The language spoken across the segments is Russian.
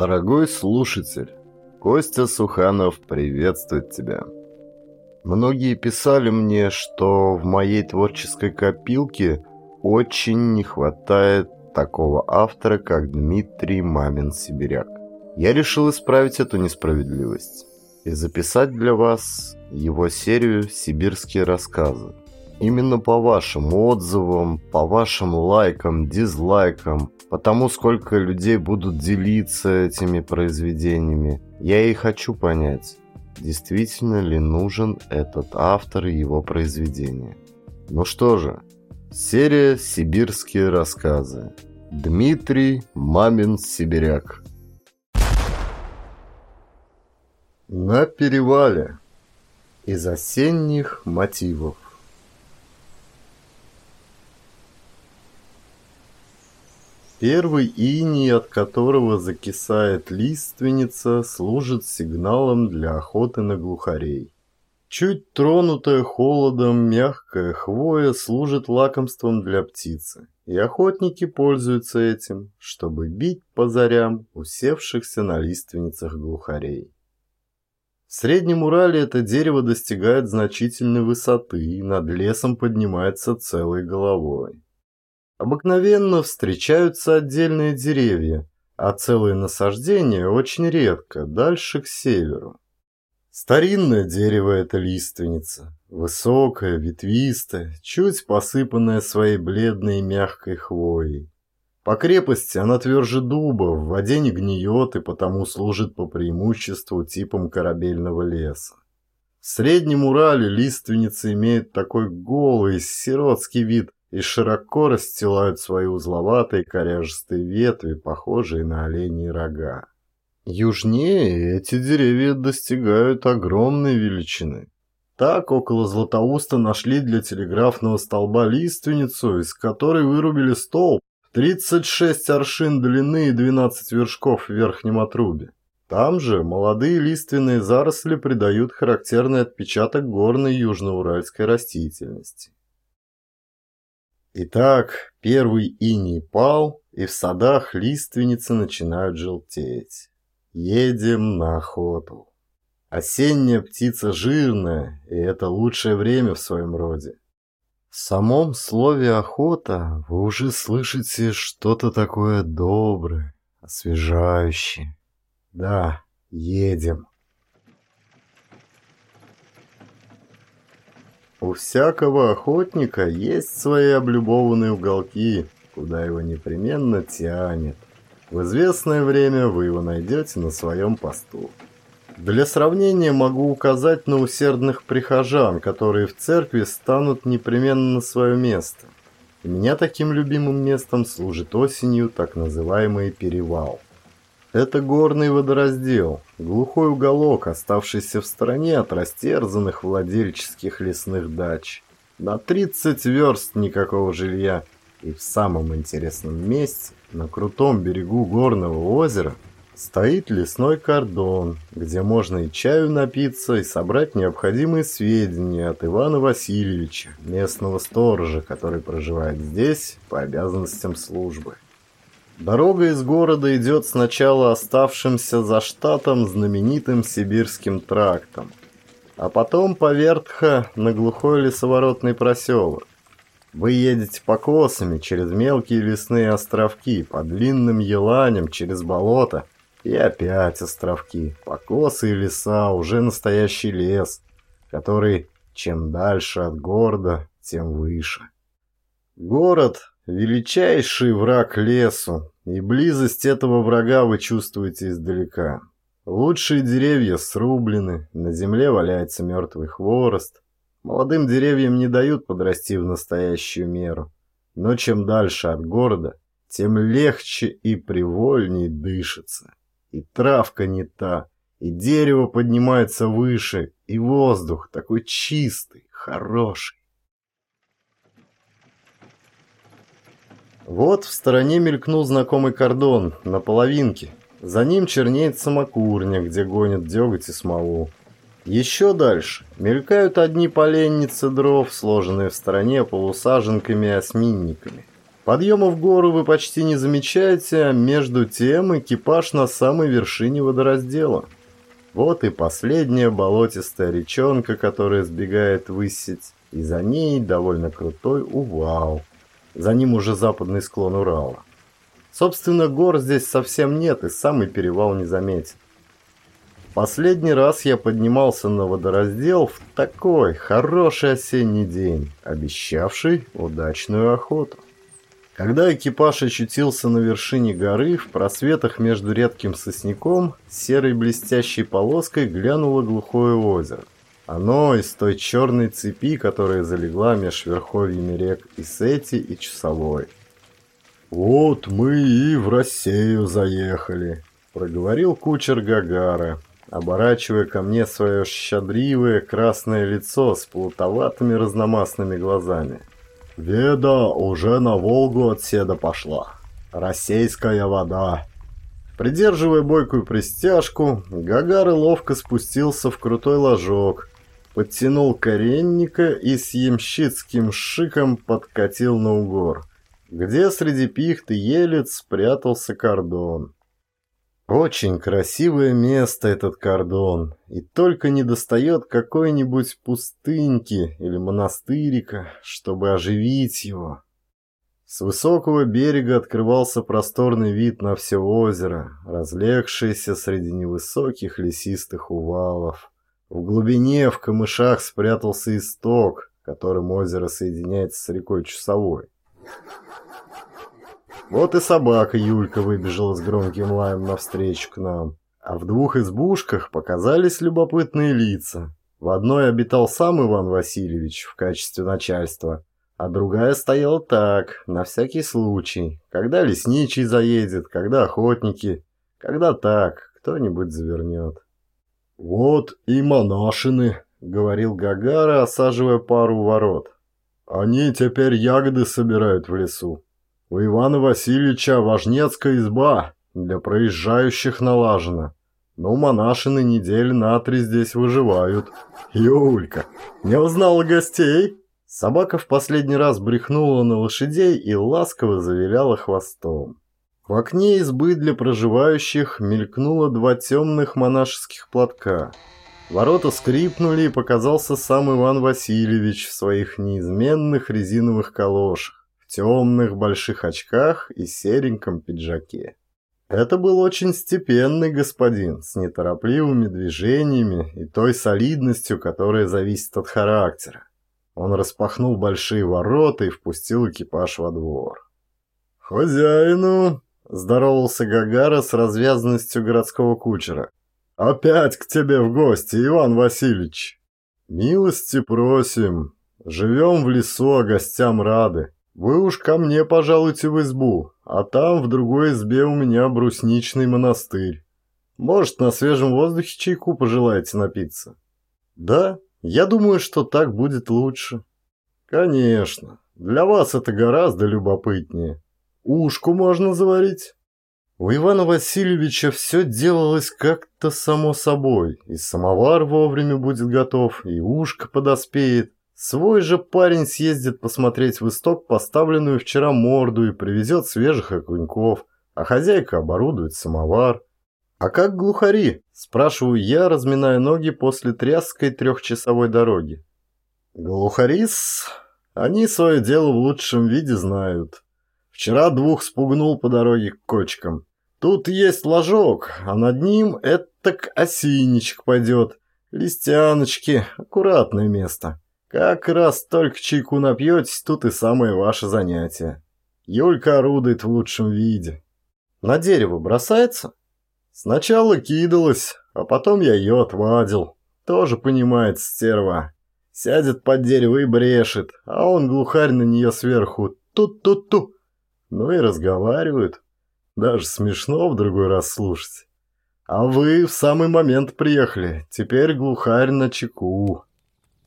Дорогой слушатель, Костя Суханов приветствует тебя. Многие писали мне, что в моей творческой копилке очень не хватает такого автора, как Дмитрий Мамин-Сибиряк. Я решил исправить эту несправедливость и записать для вас его серию «Сибирские рассказы». Именно по вашим отзывам, по вашим лайкам, дизлайкам, по тому, сколько людей будут делиться этими произведениями, я и хочу понять, действительно ли нужен этот автор и его произведение. Ну что же, серия «Сибирские рассказы». Дмитрий Мамин-Сибиряк. На перевале. Из осенних мотивов. Первый иней, от которого закисает лиственница, служит сигналом для охоты на глухарей. Чуть тронутая холодом мягкая хвоя служит лакомством для птицы, и охотники пользуются этим, чтобы бить по зарям усевшихся на лиственницах глухарей. В Среднем Урале это дерево достигает значительной высоты и над лесом поднимается целой головой. Обыкновенно встречаются отдельные деревья, а целые насаждения очень редко, дальше к северу. Старинное дерево – это лиственница, высокая, ветвистая, чуть посыпанная своей бледной мягкой хвоей. По крепости она тверже дуба, в воде не гниет и потому служит по преимуществу типом корабельного леса. В Среднем Урале лиственница имеет такой голый, сиротский вид, и широко расстилают свои узловатые коряжестые ветви, похожие на оленьи рога. Южнее эти деревья достигают огромной величины. Так около Златоуста нашли для телеграфного столба лиственницу, из которой вырубили столб 36 аршин длины и 12 вершков в верхнем отрубе. Там же молодые лиственные заросли придают характерный отпечаток горной южноуральской растительности. Итак, первый иней пал, и в садах лиственницы начинают желтеть. Едем на охоту. Осенняя птица жирная, и это лучшее время в своем роде. В самом слове «охота» вы уже слышите что-то такое доброе, освежающее. Да, едем. У всякого охотника есть свои облюбованные уголки, куда его непременно тянет. В известное время вы его найдете на своем посту. Для сравнения могу указать на усердных прихожан, которые в церкви станут непременно на свое место. У меня таким любимым местом служит осенью так называемый перевал. Это горный водораздел, глухой уголок, оставшийся в стороне от растерзанных владельческих лесных дач. На 30 верст никакого жилья. И в самом интересном месте, на крутом берегу горного озера, стоит лесной кордон, где можно и чаю напиться, и собрать необходимые сведения от Ивана Васильевича, местного сторожа, который проживает здесь по обязанностям службы. Дорога из города идет сначала оставшимся за штатом знаменитым сибирским трактом, а потом по Вертха на глухой лесоворотный проселок. Вы едете по косами через мелкие лесные островки, по длинным еланям через болото, и опять островки, покосы и леса, уже настоящий лес, который чем дальше от города, тем выше. Город Величайший враг лесу, и близость этого врага вы чувствуете издалека. Лучшие деревья срублены, на земле валяется мертвый хворост. Молодым деревьям не дают подрасти в настоящую меру. Но чем дальше от города, тем легче и привольней дышится. И травка не та, и дерево поднимается выше, и воздух такой чистый, хороший. Вот в стороне мелькнул знакомый кордон, на половинке. За ним чернеет самокурня, где гонят деготь и смолу. Еще дальше мелькают одни поленницы дров, сложенные в стороне полусаженками и осминниками. Подъема в гору вы почти не замечаете, а между тем экипаж на самой вершине водораздела. Вот и последняя болотистая речонка, которая сбегает высить, и за ней довольно крутой увал. За ним уже западный склон Урала. Собственно, гор здесь совсем нет, и самый перевал не заметен. Последний раз я поднимался на водораздел в такой хороший осенний день, обещавший удачную охоту. Когда экипаж очутился на вершине горы, в просветах между редким сосняком серой блестящей полоской глянуло глухое озеро. Оно из той черной цепи, которая залегла меж верховьями рек Исети и Часовой. «Вот мы и в Россию заехали», — проговорил кучер Гагара, оборачивая ко мне свое щадривое красное лицо с плутоватыми разномастными глазами. «Веда уже на Волгу от седа пошла. Российская вода». Придерживая бойкую пристяжку, Гагара ловко спустился в крутой ложок, подтянул коренника и с ямщицким шиком подкатил на угор, где среди пихт и елец спрятался кордон. Очень красивое место этот кордон, и только не достает какой-нибудь пустыньки или монастырика, чтобы оживить его. С высокого берега открывался просторный вид на все озеро, разлегшееся среди невысоких лесистых увалов. В глубине в камышах спрятался исток, которым озеро соединяется с рекой Часовой. Вот и собака Юлька выбежала с громким лаем навстречу к нам. А в двух избушках показались любопытные лица. В одной обитал сам Иван Васильевич в качестве начальства, а другая стояла так, на всякий случай, когда лесничий заедет, когда охотники, когда так, кто-нибудь завернет. «Вот и монашины», — говорил Гагара, осаживая пару ворот. «Они теперь ягоды собирают в лесу. У Ивана Васильевича важнецкая изба для проезжающих налажена. Но монашины недели на три здесь выживают. Юлька, не узнала гостей? Собака в последний раз брехнула на лошадей и ласково завиляла хвостом. В окне избы для проживающих мелькнуло два темных монашеских платка. Ворота скрипнули, и показался сам Иван Васильевич в своих неизменных резиновых калошах темных больших очках и сереньком пиджаке. Это был очень степенный господин, с неторопливыми движениями и той солидностью, которая зависит от характера. Он распахнул большие ворота и впустил экипаж во двор. «Хозяину!» – здоровался Гагара с развязанностью городского кучера. «Опять к тебе в гости, Иван Васильевич!» «Милости просим! Живем в лесу, а гостям рады!» Вы уж ко мне пожалуйте в избу, а там в другой избе у меня брусничный монастырь. Может, на свежем воздухе чайку пожелаете напиться? Да, я думаю, что так будет лучше. Конечно, для вас это гораздо любопытнее. Ушку можно заварить. У Ивана Васильевича все делалось как-то само собой. И самовар вовремя будет готов, и ушко подоспеет. Свой же парень съездит посмотреть в исток поставленную вчера морду и привезет свежих окуньков, а хозяйка оборудует самовар. «А как глухари?» – спрашиваю я, разминая ноги после тряской трехчасовой дороги. «Глухарис? Они свое дело в лучшем виде знают. Вчера двух спугнул по дороге к кочкам. Тут есть ложок, а над ним этак осинничек пойдет. Листяночки, аккуратное место». Как раз только чайку напьетесь, тут и самое ваше занятие. Юлька орудует в лучшем виде. На дерево бросается? Сначала кидалась, а потом я ее отвадил. Тоже понимает стерва. Сядет под дерево и брешет, а он глухарь на нее сверху. Тут-тут-ту. Ну и разговаривают. Даже смешно в другой раз слушать. А вы в самый момент приехали. Теперь глухарь на чеку.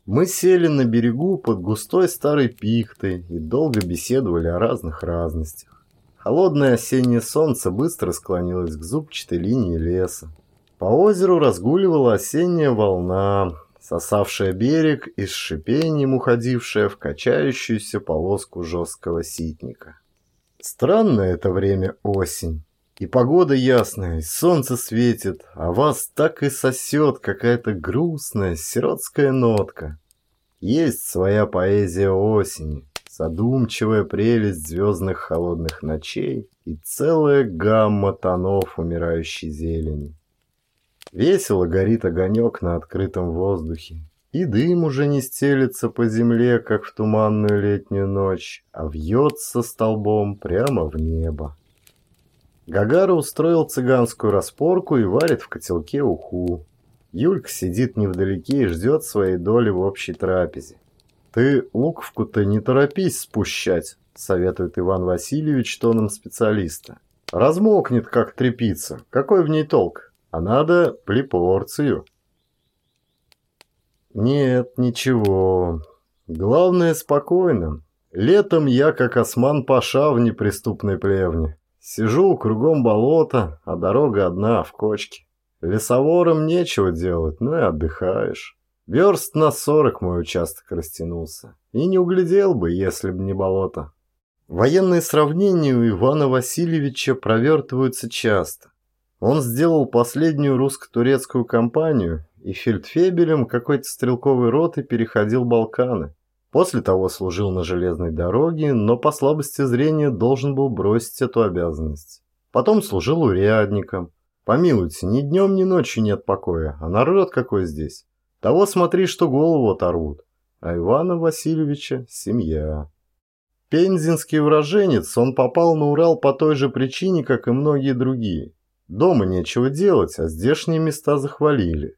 Мы сели на берегу под густой старой пихтой и долго беседовали о разных разностях. Холодное осеннее солнце быстро склонилось к зубчатой линии леса. По озеру разгуливала осенняя волна, сосавшая берег и с шипением уходившая в качающуюся полоску жесткого ситника. Странное это время осень. И погода ясная, и солнце светит, а вас так и сосет какая-то грустная сиротская нотка. Есть своя поэзия осени, задумчивая прелесть звездных холодных ночей и целая гамма тонов умирающей зелени. Весело горит огонек на открытом воздухе, и дым уже не стелется по земле, как в туманную летнюю ночь, а вьется столбом прямо в небо. Гагара устроил цыганскую распорку и варит в котелке уху. Юлька сидит невдалеке и ждет своей доли в общей трапезе. «Ты луковку-то не торопись спущать», — советует Иван Васильевич тоном специалиста. «Размокнет, как трепица. Какой в ней толк? А надо плепорцию». «Нет, ничего. Главное, спокойно. Летом я, как осман-паша в неприступной плевне. Сижу, кругом болото, а дорога одна, в кочке. Лесоворам нечего делать, ну и отдыхаешь. Верст на сорок мой участок растянулся. И не углядел бы, если б не болото. Военные сравнения у Ивана Васильевича провертываются часто. Он сделал последнюю русско-турецкую кампанию и фельдфебелем какой-то стрелковой роты переходил Балканы. После того служил на железной дороге, но по слабости зрения должен был бросить эту обязанность. Потом служил урядником. Помилуйте, ни днем, ни ночью нет покоя, а народ какой здесь. Того смотри, что голову оторвут. А Ивана Васильевича – семья. Пензенский уроженец, он попал на Урал по той же причине, как и многие другие. Дома нечего делать, а здешние места захвалили.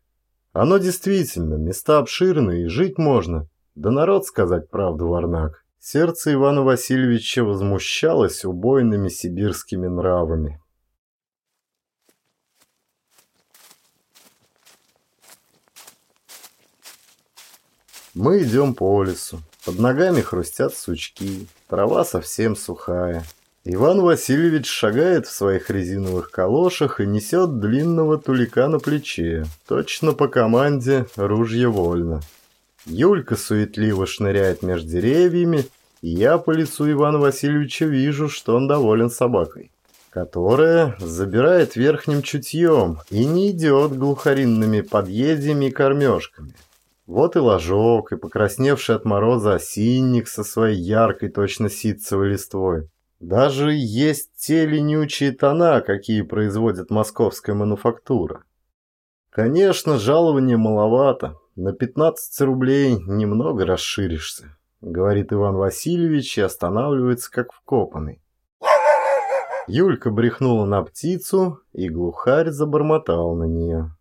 Оно действительно, места обширные, и жить можно – да народ сказать правду, Варнак. Сердце Ивана Васильевича возмущалось убойными сибирскими нравами. Мы идем по лесу. Под ногами хрустят сучки. Трава совсем сухая. Иван Васильевич шагает в своих резиновых калошах и несет длинного тулика на плече. Точно по команде «Ружье вольно». Юлька суетливо шныряет между деревьями, и я по лицу Ивана Васильевича вижу, что он доволен собакой, которая забирает верхним чутьем и не идет глухаринными подъедями и кормежками. Вот и ложок, и покрасневший от мороза осинник со своей яркой, точно ситцевой листвой. Даже есть те ленючие тона, какие производит московская мануфактура. Конечно, жалования маловато, на 15 рублей немного расширишься, говорит Иван Васильевич и останавливается как вкопанный. Юлька брехнула на птицу, и глухарь забормотал на нее.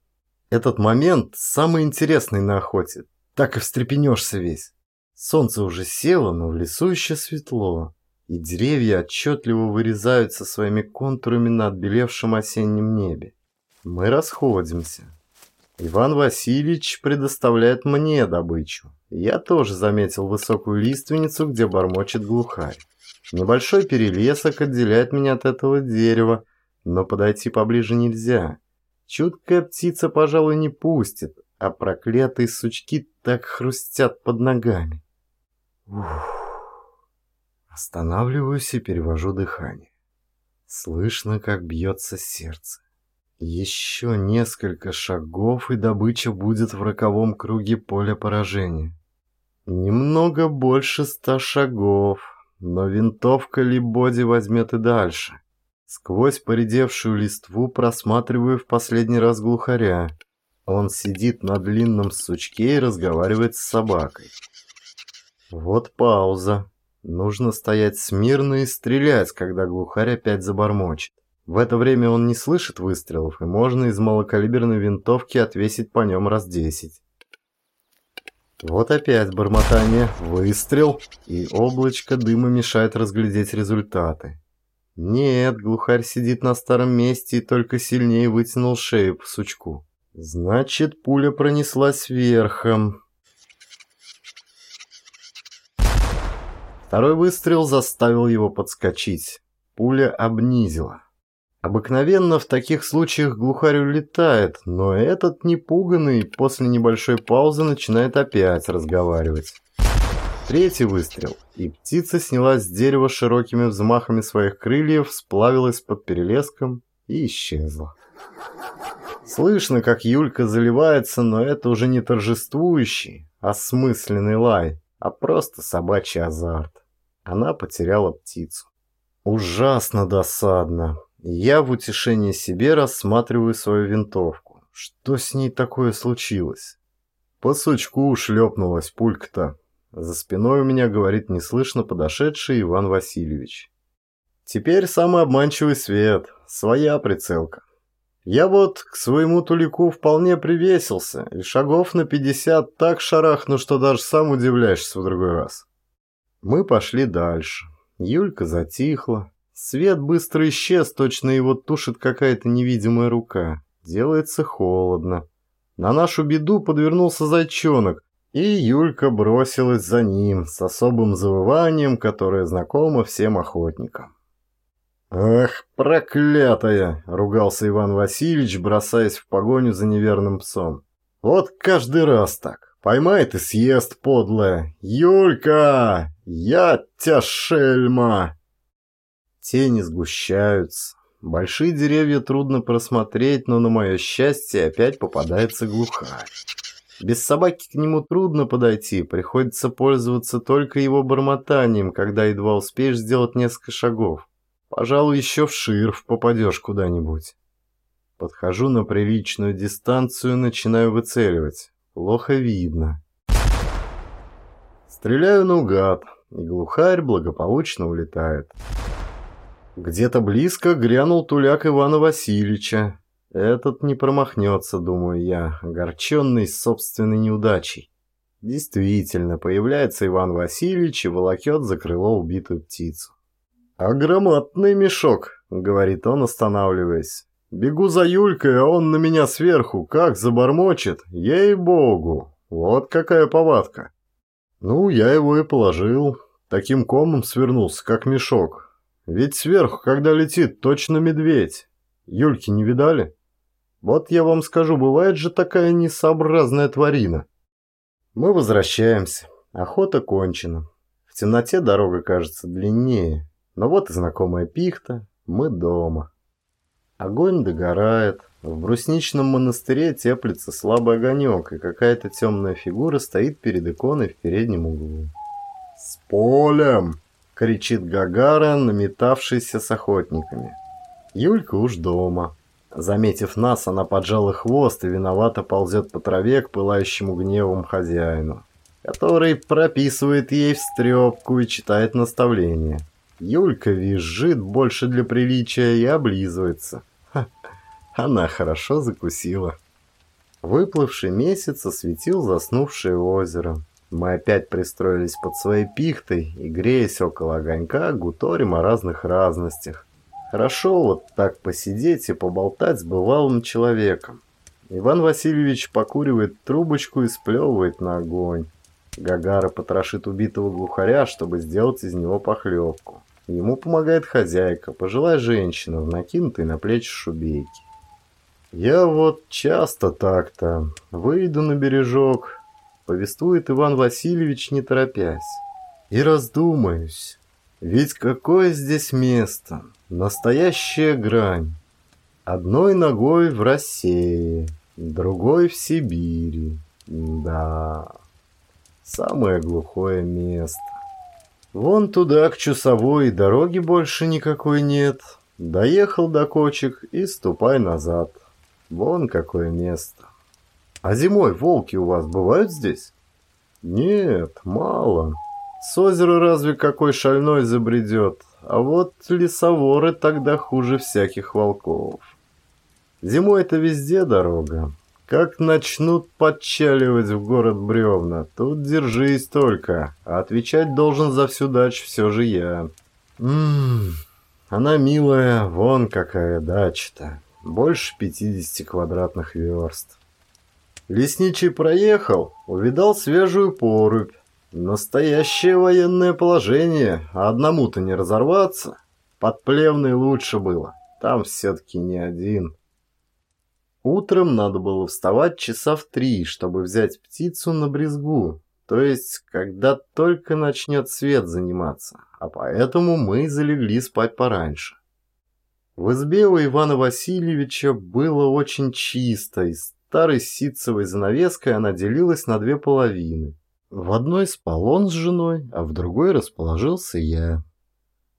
Этот момент самый интересный на охоте. Так и встрепенешься весь. Солнце уже село, но в лесу еще светло, и деревья отчетливо вырезаются своими контурами на отбелевшем осеннем небе. Мы расходимся. Иван Васильевич предоставляет мне добычу. Я тоже заметил высокую лиственницу, где бормочет глухарь. Небольшой перелесок отделяет меня от этого дерева, но подойти поближе нельзя. Чуткая птица, пожалуй, не пустит, а проклятые сучки так хрустят под ногами. Ух. Останавливаюсь и перевожу дыхание. Слышно, как бьется сердце. Еще несколько шагов, и добыча будет в роковом круге поля поражения. Немного больше ста шагов, но винтовка Либоди возьмет и дальше. Сквозь поредевшую листву просматриваю в последний раз глухаря. Он сидит на длинном сучке и разговаривает с собакой. Вот пауза. Нужно стоять смирно и стрелять, когда глухарь опять забормочет. В это время он не слышит выстрелов, и можно из малокалиберной винтовки отвесить по нем раз десять. Вот опять бормотание, выстрел, и облачко дыма мешает разглядеть результаты. Нет, глухарь сидит на старом месте и только сильнее вытянул шею по сучку. Значит, пуля пронеслась верхом. Второй выстрел заставил его подскочить. Пуля обнизила. Обыкновенно в таких случаях глухарь улетает, но этот непуганный после небольшой паузы начинает опять разговаривать. Третий выстрел. и птица снялась с дерева широкими взмахами своих крыльев, сплавилась под перелеском и исчезла. Слышно, как Юлька заливается, но это уже не торжествующий, осмысленный лай, а просто собачий азарт. Она потеряла птицу. Ужасно досадно. Я в утешении себе рассматриваю свою винтовку. Что с ней такое случилось? По сучку шлепнулась пулька-то. За спиной у меня говорит неслышно подошедший Иван Васильевич. Теперь самый обманчивый свет, своя прицелка. Я вот к своему тулику вполне привесился, и шагов на пятьдесят так шарахну, что даже сам удивляешься в другой раз. Мы пошли дальше. Юлька затихла. Свет быстро исчез, точно его тушит какая-то невидимая рука. Делается холодно. На нашу беду подвернулся зайчонок, и Юлька бросилась за ним с особым завыванием, которое знакомо всем охотникам. «Ах, проклятая!» — ругался Иван Васильевич, бросаясь в погоню за неверным псом. «Вот каждый раз так. Поймает и съест, подлая. Юлька! Я тя шельма!» Тени сгущаются. Большие деревья трудно просмотреть, но на мое счастье опять попадается глухарь. Без собаки к нему трудно подойти, приходится пользоваться только его бормотанием, когда едва успеешь сделать несколько шагов. Пожалуй, еще в ширф попадешь куда-нибудь. Подхожу на приличную дистанцию, начинаю выцеливать. Плохо видно. Стреляю наугад, и глухарь благополучно улетает. Где-то близко грянул туляк Ивана Васильевича. Этот не промахнется, думаю я, огорченный собственной неудачей. Действительно, появляется Иван Васильевич и волокет за крыло убитую птицу. «А громадный мешок», — говорит он, останавливаясь. «Бегу за Юлькой, а он на меня сверху, как забормочет, ей-богу, вот какая повадка». Ну, я его и положил, таким комом свернулся, как мешок. Ведь сверху, когда летит, точно медведь. Юльки не видали? Вот я вам скажу, бывает же такая несообразная тварина. Мы возвращаемся. Охота кончена. В темноте дорога кажется длиннее. Но вот и знакомая пихта, мы дома. Огонь догорает, в брусничном монастыре теплится слабый огонек, и какая-то темная фигура стоит перед иконой в переднем углу. «С полем!» — кричит Гагара, наметавшийся с охотниками. Юлька уж дома. Заметив нас, она поджала хвост и виновато ползет по траве к пылающему гневом хозяину, который прописывает ей встрепку и читает наставления. Юлька визжит больше для приличия и облизывается. Ха, она хорошо закусила. Выплывший месяц осветил заснувшее озеро. Мы опять пристроились под своей пихтой и, греясь около огонька, гуторим о разных разностях. Хорошо вот так посидеть и поболтать с бывалым человеком. Иван Васильевич покуривает трубочку и сплевывает на огонь. Гагара потрошит убитого глухаря, чтобы сделать из него похлебку. Ему помогает хозяйка, пожилая женщина в на плечи шубейке. «Я вот часто так-то выйду на бережок», — повествует Иван Васильевич, не торопясь. «И раздумаюсь, ведь какое здесь место, настоящая грань. Одной ногой в России, другой в Сибири. Да, самое глухое место. Вон туда, к часовой, дороги больше никакой нет. Доехал до кочек и ступай назад. Вон какое место. А зимой волки у вас бывают здесь? Нет, мало. С озера разве какой шальной забредет, а вот лесоворы тогда хуже всяких волков. Зимой это везде дорога, как начнут подчаливать в город бревна, тут держись только, а отвечать должен за всю дачу все же я. Ммм, она милая, вон какая дача-то, больше 50 квадратных верст. Лесничий проехал, увидал свежую порубь. Настоящее военное положение, а одному-то не разорваться. Под Плевной лучше было, там все-таки не один. Утром надо было вставать часа в три, чтобы взять птицу на брезгу. то есть когда только начнет свет заниматься, а поэтому мы залегли спать пораньше. В избе у Ивана Васильевича было очень чисто, и старой ситцевой занавеской она делилась на две половины. В одной спал он с женой, а в другой расположился я.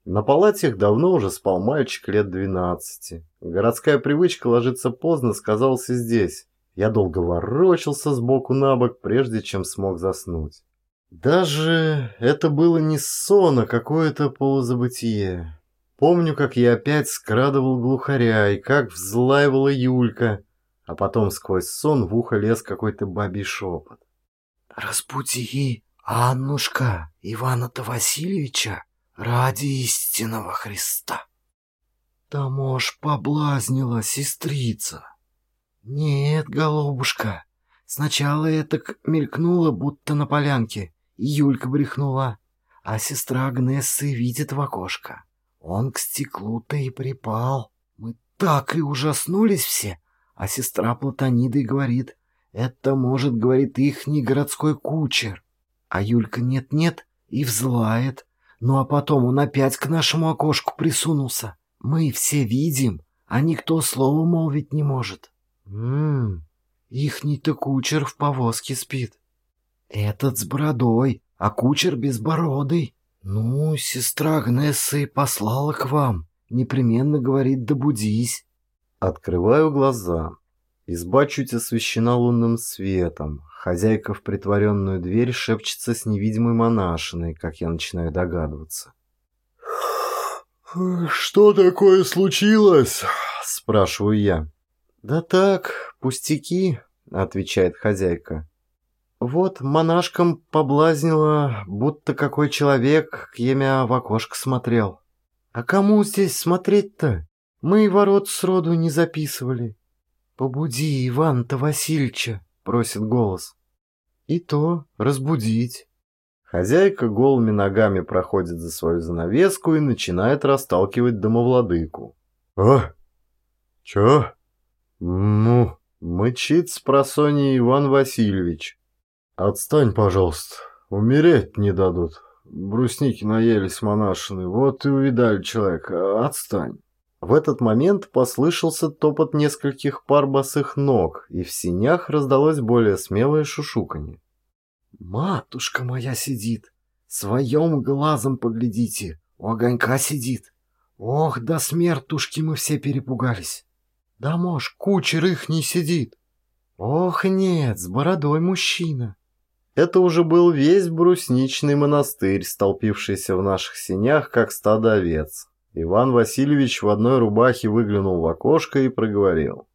На палатях давно уже спал мальчик лет двенадцати. Городская привычка ложиться поздно сказалась и здесь. Я долго ворочался сбоку на бок, прежде чем смог заснуть. Даже это было не сон, а какое-то полузабытие. Помню, как я опять скрадывал глухаря и как взлаивала Юлька, а потом сквозь сон в ухо лез какой-то бабий шепот. «Разбуди, Аннушка, Ивана-то Васильевича!» Ради истинного Христа. Да, может, поблазнила сестрица. Нет, голубушка, сначала это мелькнуло, будто на полянке, и Юлька брехнула, а сестра Агнессы видит в окошко. Он к стеклу-то и припал. Мы так и ужаснулись все, а сестра Платонида и говорит, это, может, говорит, ихний городской кучер. А Юлька нет-нет и взлает, ну а потом он опять к нашему окошку присунулся. Мы все видим, а никто слова молвить не может. Ммм, ихний-то кучер в повозке спит. Этот с бородой, а кучер безбородый. Ну, сестра Агнесса и послала к вам. Непременно говорит, добудись. Открываю глаза. Изба чуть освещена лунным светом. Хозяйка в притворенную дверь шепчется с невидимой монашиной, как я начинаю догадываться. «Что такое случилось?» – спрашиваю я. «Да так, пустяки», – отвечает хозяйка. «Вот монашкам поблазнило, будто какой человек к емя в окошко смотрел. А кому здесь смотреть-то? Мы и ворот сроду не записывали». «Побуди Ивана-то Васильевича», — просит голос. «И то разбудить». Хозяйка голыми ногами проходит за свою занавеску и начинает расталкивать домовладыку. «А? Чё?» «Ну, мычит с просонья Иван Васильевич». «Отстань, пожалуйста, умереть не дадут. Брусники наелись монашины, вот и увидали человека. Отстань». В этот момент послышался топот нескольких пар босых ног, и в синях раздалось более смелое шушуканье. «Матушка моя сидит! Своем глазом поглядите! У огонька сидит! Ох, до смертушки мы все перепугались! Да, мож, кучер их не сидит! Ох, нет, с бородой мужчина!» Это уже был весь брусничный монастырь, столпившийся в наших синях, как стадо овец. Иван Васильевич в одной рубахе выглянул в окошко и проговорил.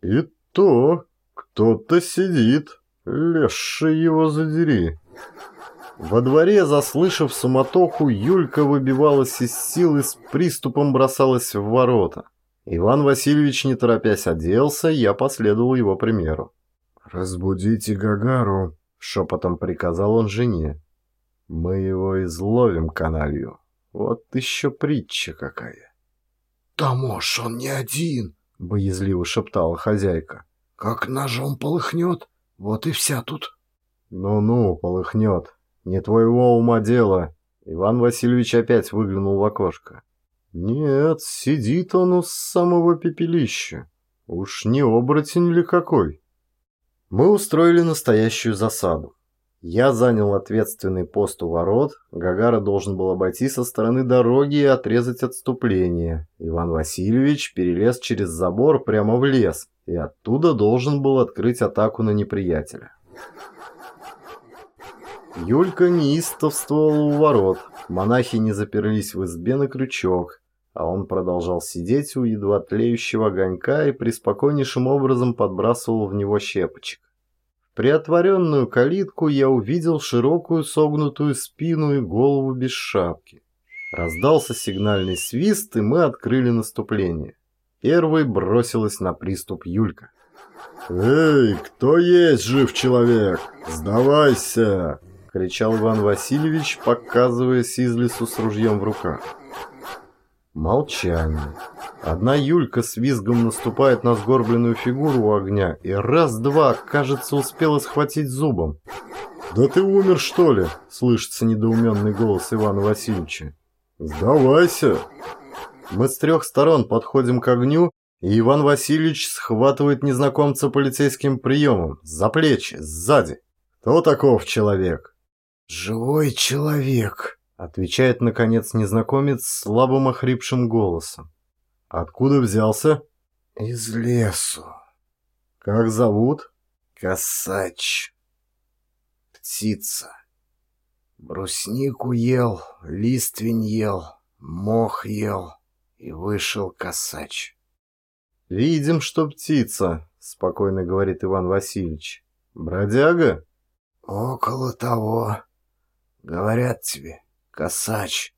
«И то кто-то сидит, леший его задери». Во дворе, заслышав суматоху, Юлька выбивалась из сил и с приступом бросалась в ворота. Иван Васильевич, не торопясь, оделся, я последовал его примеру. «Разбудите Гагару», — шепотом приказал он жене. «Мы его изловим каналью». Вот еще притча какая. «Да, мож, он не один», — боязливо шептала хозяйка. «Как ножом полыхнет, вот и вся тут». «Ну-ну, полыхнет. Не твоего ума дело». Иван Васильевич опять выглянул в окошко. «Нет, сидит он у самого пепелища. Уж не оборотень ли какой?» Мы устроили настоящую засаду. Я занял ответственный пост у ворот, Гагара должен был обойти со стороны дороги и отрезать отступление. Иван Васильевич перелез через забор прямо в лес и оттуда должен был открыть атаку на неприятеля. Юлька неистовствовала у ворот, монахи не заперлись в избе на крючок, а он продолжал сидеть у едва тлеющего огонька и преспокойнейшим образом подбрасывал в него щепочек. Приотворенную калитку я увидел широкую согнутую спину и голову без шапки. Раздался сигнальный свист, и мы открыли наступление. Первой бросилась на приступ Юлька. «Эй, кто есть жив человек? Сдавайся!» — кричал Иван Васильевич, показываясь из лесу с ружьем в руках. Молчание. Одна Юлька с визгом наступает на сгорбленную фигуру у огня и раз-два, кажется, успела схватить зубом. «Да ты умер, что ли?» — слышится недоуменный голос Ивана Васильевича. «Сдавайся!» Мы с трех сторон подходим к огню, и Иван Васильевич схватывает незнакомца полицейским приемом, за плечи, сзади. «Кто таков человек?» «Живой человек», — отвечает, наконец, незнакомец слабым охрипшим голосом. «Откуда взялся?» «Из лесу». «Как зовут?» «Косач». «Птица». Бруснику ел, листвень ел, мох ел, и вышел косач. «Видим, что птица», — спокойно говорит Иван Васильевич. «Бродяга?» «Около того. Говорят тебе, косач».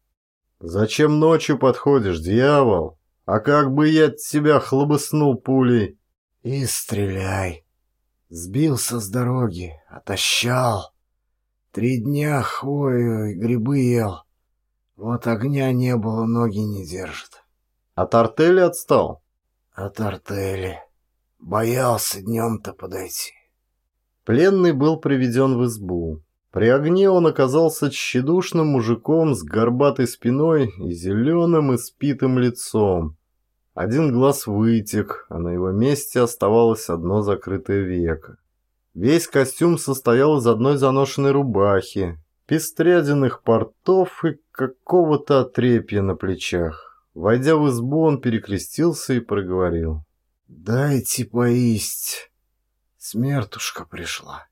«Зачем ночью подходишь, дьявол? А как бы я тебя хлобыснул пулей?» «И стреляй. Сбился с дороги, отощал. Три дня хвою и грибы ел. Вот огня не было, ноги не держит». «От артели отстал?» От артели. Боялся днем-то подойти. Пленный был приведен в избу. При огне он оказался тщедушным мужиком с горбатой спиной и зеленым испитым лицом. Один глаз вытек, а на его месте оставалось одно закрытое веко. Весь костюм состоял из одной заношенной рубахи, пестрядиных портов и какого-то отрепья на плечах. Войдя в избу, он перекрестился и проговорил. «Дайте поесть. Смертушка пришла».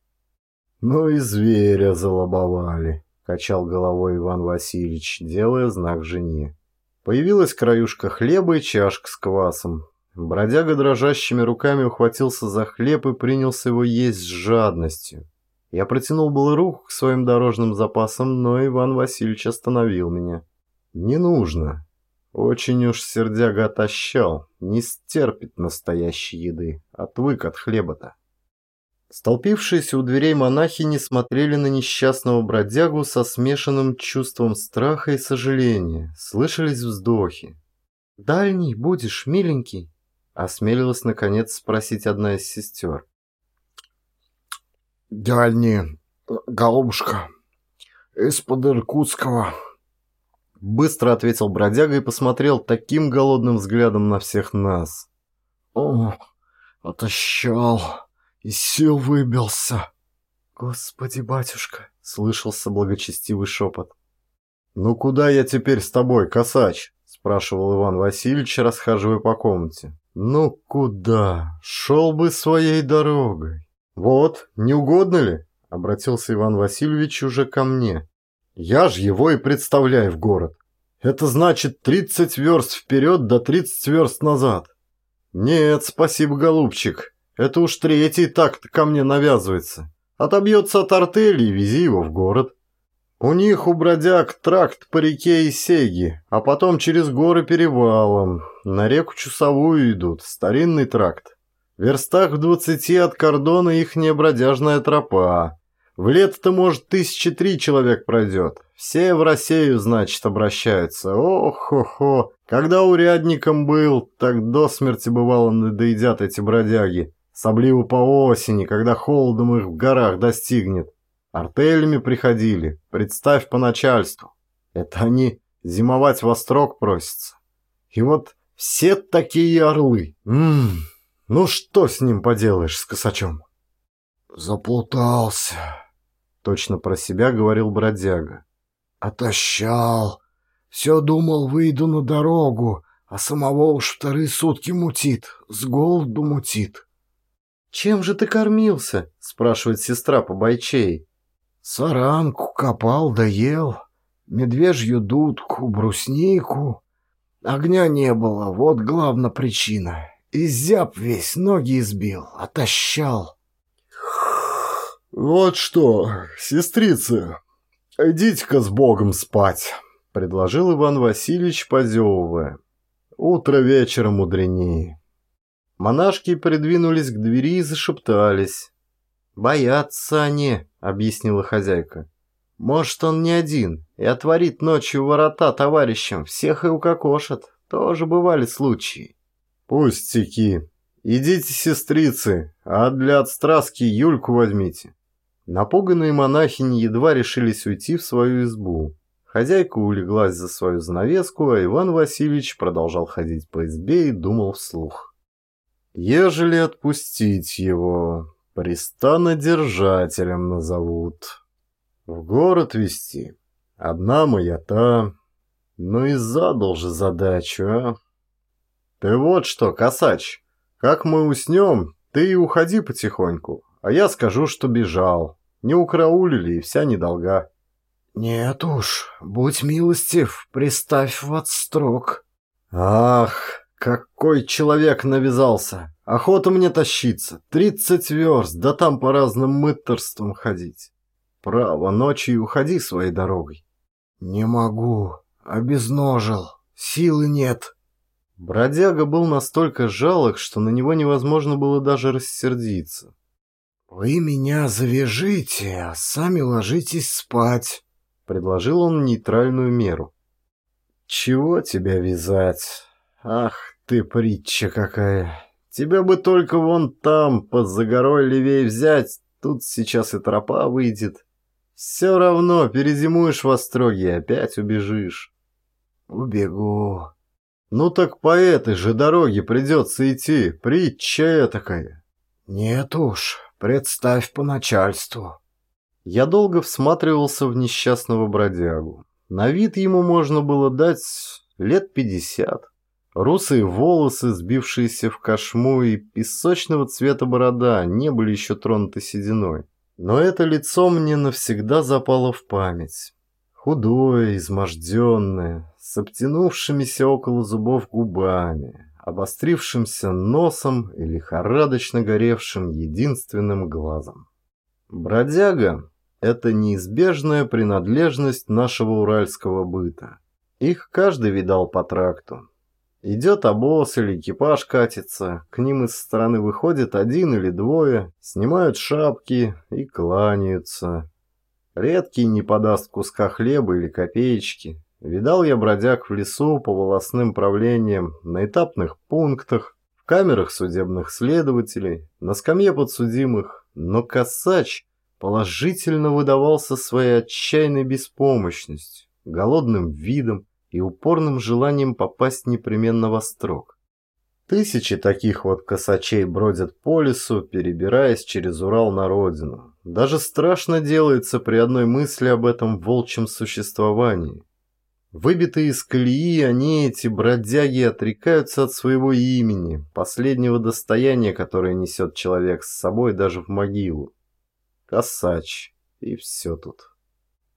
«Ну и зверя залобовали», — качал головой Иван Васильевич, делая знак жене. Появилась краюшка хлеба и чашка с квасом. Бродяга дрожащими руками ухватился за хлеб и принялся его есть с жадностью. Я протянул было руку к своим дорожным запасам, но Иван Васильевич остановил меня. «Не нужно. Очень уж сердяга отощал, не стерпит настоящей еды, отвык от хлеба-то. Столпившиеся у дверей монахи не смотрели на несчастного бродягу со смешанным чувством страха и сожаления, слышались вздохи. «Дальний будешь, миленький?» — осмелилась наконец спросить одна из сестер. «Дальний, голубушка, из-под Иркутского», Быстро ответил бродяга и посмотрел таким голодным взглядом на всех нас. «О, отощал, и сил выбился!» «Господи, батюшка!» — слышался благочестивый шепот. «Ну куда я теперь с тобой, косач?» — спрашивал Иван Васильевич, расхаживая по комнате. «Ну куда? Шел бы своей дорогой!» «Вот, не угодно ли?» — обратился Иван Васильевич уже ко мне. Я ж его и представляю в город. Это значит 30 верст вперед до 30 верст назад. Нет, спасибо, голубчик. Это уж третий так ко мне навязывается. Отобьется от артели и вези его в город. У них у бродяг тракт по реке Исеги, а потом через горы перевалом. На реку Чусовую идут, старинный тракт. В верстах в двадцати от кордона ихняя бродяжная тропа. В лето-то, может, тысячи три человек пройдет. Все в Россию, значит, обращаются. Ох-хо-хо. Когда урядником был, так до смерти бывало надоедят эти бродяги. Собливо по осени, когда холодом их в горах достигнет. Артелями приходили, представь по начальству. Это они зимовать во строк просятся. И вот все такие орлы. М ну что с ним поделаешь, с косачом? Заплутался. Точно про себя говорил бродяга. Отощал. Все думал, выйду на дорогу, а самого уж вторые сутки мутит, с голоду мутит. «Чем же ты кормился?» — спрашивает сестра по бойчей. «Саранку копал да ел, медвежью дудку, бруснику. Огня не было, вот главная причина. Изяб весь, ноги избил, отощал». «Вот что, сестрицы, идите-ка с Богом спать», — предложил Иван Васильевич, позевывая. «Утро вечером мудренее». Монашки придвинулись к двери и зашептались. «Боятся они», — объяснила хозяйка. «Может, он не один и отворит ночью ворота товарищам, всех и укокошат. Тоже бывали случаи». «Пустяки. Идите, сестрицы, а для отстраски Юльку возьмите». Напуганные монахини едва решились уйти в свою избу. Хозяйка улеглась за свою занавеску, а Иван Васильевич продолжал ходить по избе и думал вслух. «Ежели отпустить его, пристанодержателем назовут. В город вести. Одна моя та. Ну и задал же задачу, а? Ты вот что, косач, как мы уснем, ты и уходи потихоньку, а я скажу, что бежал. Не украулили и вся недолга. Нет уж, будь милостив, приставь в отстрок. Ах, какой человек навязался! Охота мне тащиться. Тридцать верст, да там по разным мытарствам ходить. Право, ночью уходи своей дорогой. Не могу, обезножил, силы нет. Бродяга был настолько жалок, что на него невозможно было даже рассердиться. «Вы меня завяжите, а сами ложитесь спать», — предложил он нейтральную меру. «Чего тебя вязать? Ах ты, притча какая!» Тебя бы только вон там, под загорой левее взять, тут сейчас и тропа выйдет. Все равно перезимуешь в Остроге и опять убежишь. Убегу. Ну так по этой же дороге придется идти, притча такая. Нет уж, представь по начальству. Я долго всматривался в несчастного бродягу. На вид ему можно было дать лет пятьдесят. Русые волосы, сбившиеся в кошму, и песочного цвета борода не были еще тронуты сединой. Но это лицо мне навсегда запало в память. Худое, изможденное, с обтянувшимися около зубов губами, обострившимся носом и лихорадочно горевшим единственным глазом. Бродяга — это неизбежная принадлежность нашего уральского быта. Их каждый видал по тракту. Идет обоз или экипаж катится, к ним из стороны выходит один или двое, снимают шапки и кланяются. Редкий не подаст куска хлеба или копеечки. Видал я бродяг в лесу по волосным правлениям, на этапных пунктах, в камерах судебных следователей, на скамье подсудимых, но косач положительно выдавался своей отчаянной беспомощностью, голодным видом, и упорным желанием попасть непременно во строк. Тысячи таких вот косачей бродят по лесу, перебираясь через Урал на родину. Даже страшно делается при одной мысли об этом волчьем существовании. Выбитые из колеи, они, эти бродяги, отрекаются от своего имени, последнего достояния, которое несет человек с собой даже в могилу. Косач. И все тут.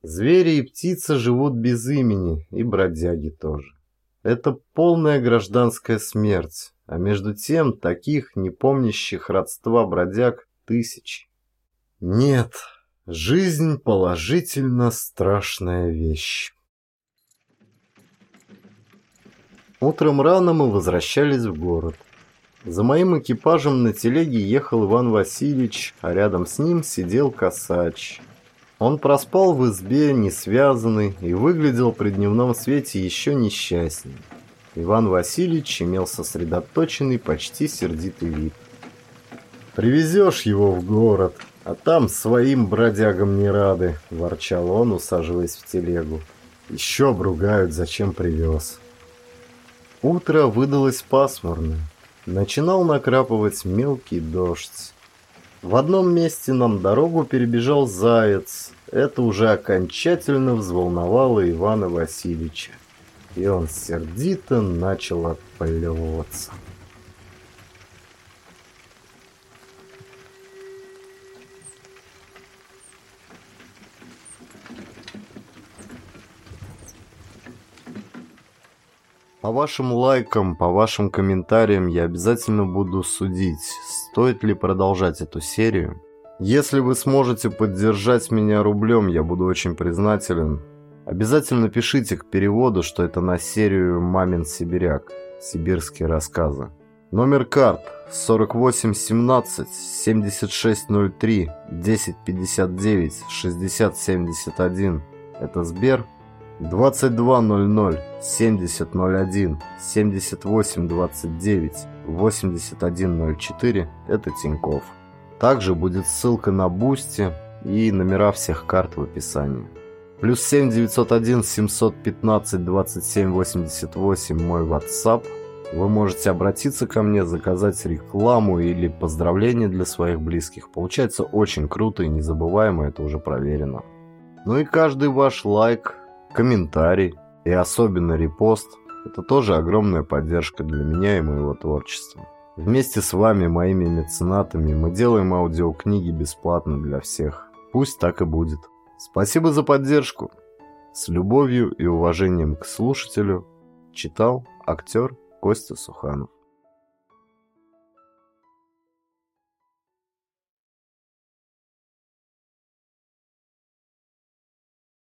Звери и птицы живут без имени, и бродяги тоже. Это полная гражданская смерть, а между тем таких, не помнящих родства бродяг, тысячи. Нет, жизнь положительно страшная вещь. Утром рано мы возвращались в город. За моим экипажем на телеге ехал Иван Васильевич, а рядом с ним сидел косач – он проспал в избе, не связанный, и выглядел при дневном свете еще несчастнее. Иван Васильевич имел сосредоточенный, почти сердитый вид. «Привезешь его в город, а там своим бродягам не рады», – ворчал он, усаживаясь в телегу. «Еще обругают, зачем привез». Утро выдалось пасмурное. Начинал накрапывать мелкий дождь. В одном месте нам дорогу перебежал заяц. Это уже окончательно взволновало Ивана Васильевича. И он сердито начал отплевываться. По вашим лайкам, по вашим комментариям я обязательно буду судить, стоит ли продолжать эту серию. Если вы сможете поддержать меня рублем, я буду очень признателен. Обязательно пишите к переводу, что это на серию «Мамин сибиряк» сибирские рассказы. Номер карт 4817 7603 1059 6071. Это Сбер 22.00, 70.01, 78.29, 81.04 – это Тиньков. Также будет ссылка на Бусти, и номера всех карт в описании. Плюс 7 901 715 27 88 мой WhatsApp. Вы можете обратиться ко мне, заказать рекламу или поздравления для своих близких. Получается очень круто и незабываемо, это уже проверено. Ну и каждый ваш лайк, комментарий и особенно репост – это тоже огромная поддержка для меня и моего творчества. Вместе с вами, моими меценатами, мы делаем аудиокниги бесплатно для всех. Пусть так и будет. Спасибо за поддержку. С любовью и уважением к слушателю читал актер Костя Суханов.